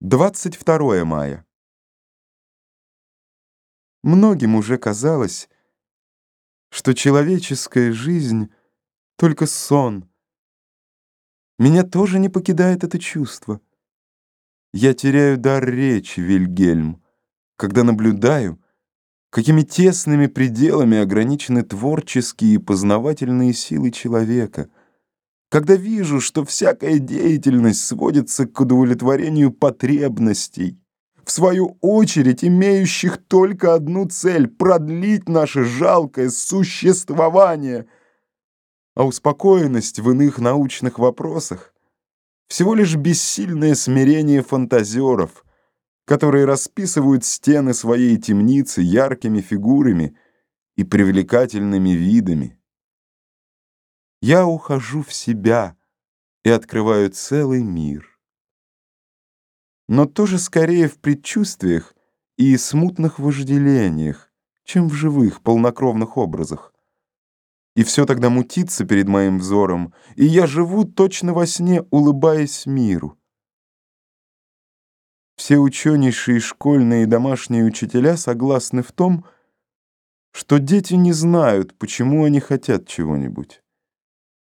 22 мая. Многим уже казалось, что человеческая жизнь — только сон. Меня тоже не покидает это чувство. Я теряю дар речи, Вильгельм, когда наблюдаю, какими тесными пределами ограничены творческие и познавательные силы человека — когда вижу, что всякая деятельность сводится к удовлетворению потребностей, в свою очередь имеющих только одну цель — продлить наше жалкое существование, а успокоенность в иных научных вопросах — всего лишь бессильное смирение фантазеров, которые расписывают стены своей темницы яркими фигурами и привлекательными видами. Я ухожу в себя и открываю целый мир. Но тоже скорее в предчувствиях и смутных вожделениях, чем в живых, полнокровных образах. И все тогда мутится перед моим взором, и я живу точно во сне, улыбаясь миру. Все ученейшие школьные и домашние учителя согласны в том, что дети не знают, почему они хотят чего-нибудь.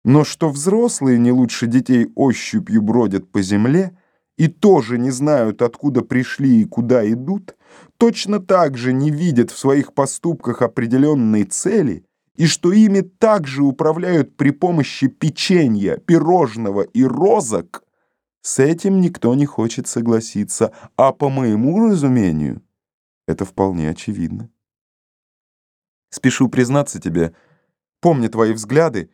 Но что взрослые не лучше детей ощупью бродят по земле и тоже не знают, откуда пришли и куда идут, точно так же не видят в своих поступках определенной цели и что ими также управляют при помощи печенья, пирожного и розок, с этим никто не хочет согласиться, а по моему разумению это вполне очевидно. Спешу признаться тебе, помня твои взгляды,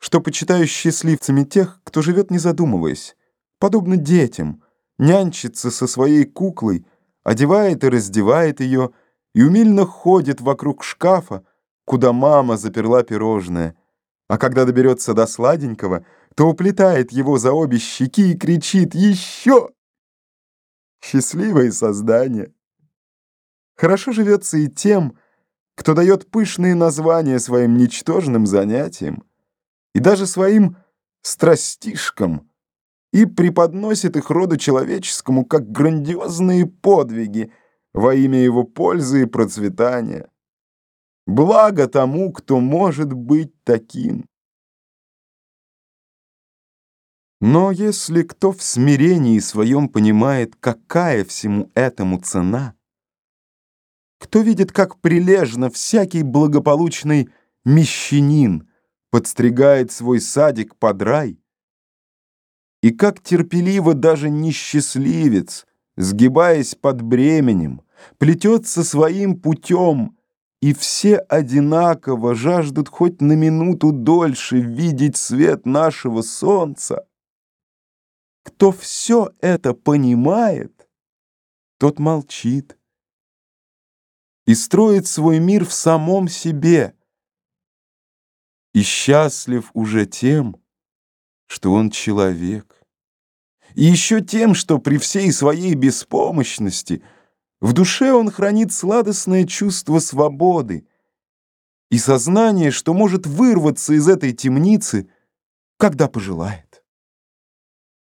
что почитаю счастливцами тех, кто живет не задумываясь, подобно детям, нянчится со своей куклой, одевает и раздевает ее, и умильно ходит вокруг шкафа, куда мама заперла пирожное, а когда доберется до сладенького, то уплетает его за обе щеки и кричит «Еще!». Счастливое создание. Хорошо живется и тем, кто дает пышные названия своим ничтожным занятиям, и даже своим страстишкам и преподносит их роду человеческому как грандиозные подвиги во имя его пользы и процветания. Благо тому, кто может быть таким. Но если кто в смирении своем понимает, какая всему этому цена, кто видит, как прилежно всякий благополучный мещанин — подстригает свой садик под рай. И как терпеливо даже несчастливец, сгибаясь под бременем, плетется своим путем, и все одинаково жаждут хоть на минуту дольше видеть свет нашего солнца. Кто все это понимает, тот молчит и строит свой мир в самом себе — и счастлив уже тем, что он человек. И еще тем, что при всей своей беспомощности в душе он хранит сладостное чувство свободы и сознание, что может вырваться из этой темницы, когда пожелает.